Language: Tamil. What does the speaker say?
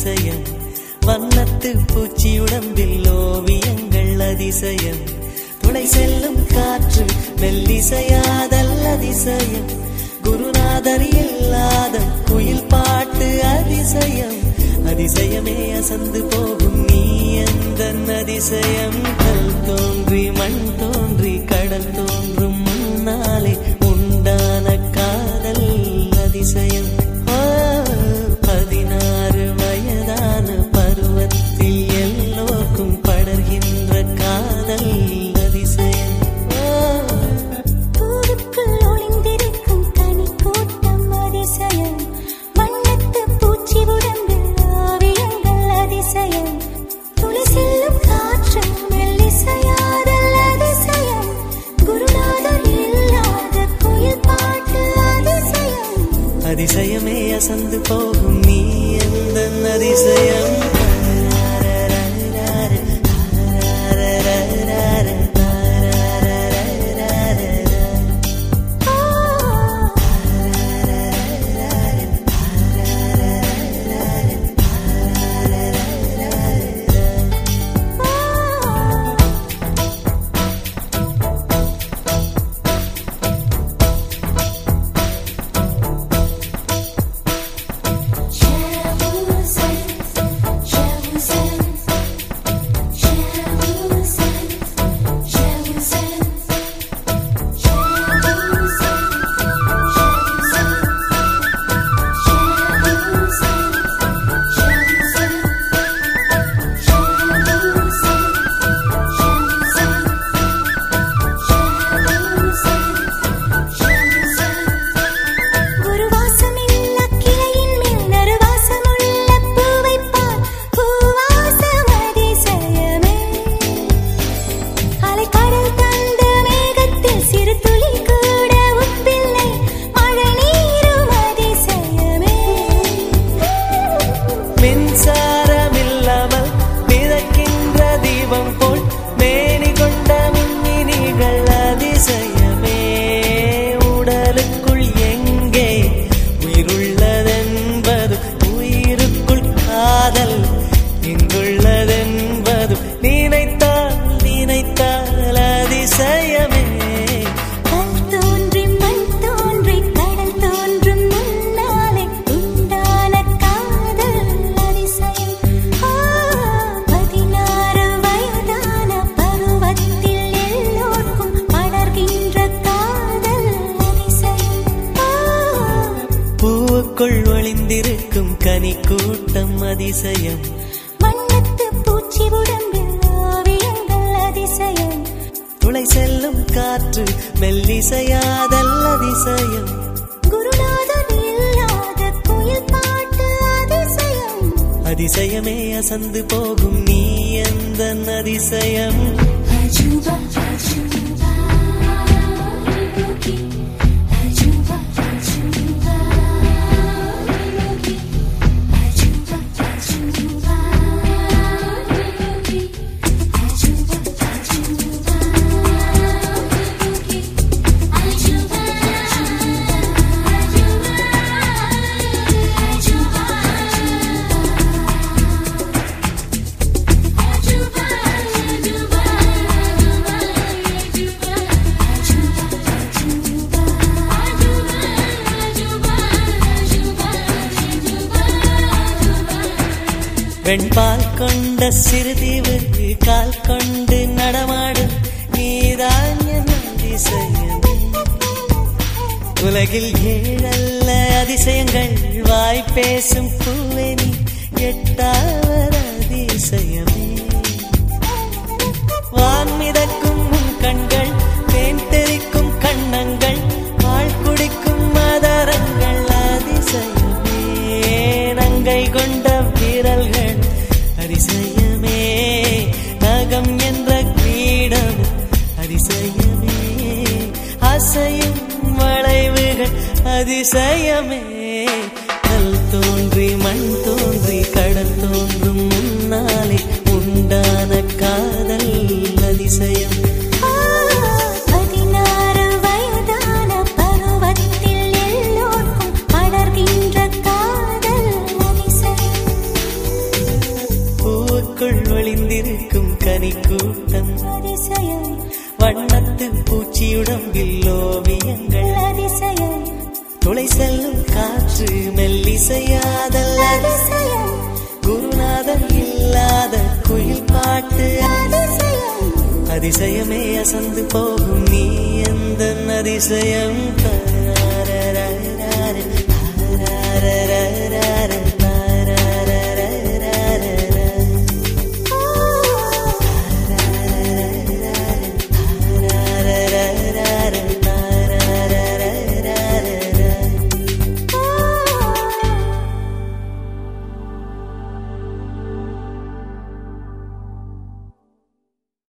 அதிசயம். வண்ணத்து பூச்சி உடம்பில் ஓவியங்கள் அதிசயம். துணை செல்லும் காற்று மெல்லிசையாதல் அதிசயம். குருநாதர் இல்லாத குயில் பாட்டு அதிசயம். அதிசயமே அசந்து போகும் நீ எந்த அதிசயம். கல் தோன்றி மண் தோன்றி கடல் தோன்றி. அதிசயமே அசந்து போகும் நீ எந்த அதிசயம் அதிசயம். வண்ணத்து பூச்சி உடம்பில் ஓவியங்கள் அதிசயம். துளை செல்லும் காற்று மெல்லிசையாதல் அதிசயம். அதிசயம். அசந்து போகும் நீ எந்த அதிசயம்? அஜுபா அஜுபா வெண்பால் கொண்ட சிறுதீவு கால் கொண்டு நடமாடும் நீதான் அதிசயம் உலகில் ஏழல்ல அதிசயங்கள் வாய் பேசும் பூவெனி எட்டாவது அதிசயம். அதிசயமே. கல் தோன்றி மண் தோன்றி கடல் தோன்றும் முன்னாலே உண்டான காதல் அதிசயம். பதினாறு வயதான பருவத்தில் எல்லோருக்கும் படர்கின்ற காதல் அதிசயம். பூத்திருக்கும் கனி கூட்டம் அதிசயம். வண்ணத்து பூச்சியுடம்பில் ஓவியங்கள். துளை செல்லும் காற்று மெல்லிசையாதல் குருநாதன் இல்லாத குயில் பாட்டு அதிசயமே. அசந்து போகும் நீ எந்த அதிசயம் ரர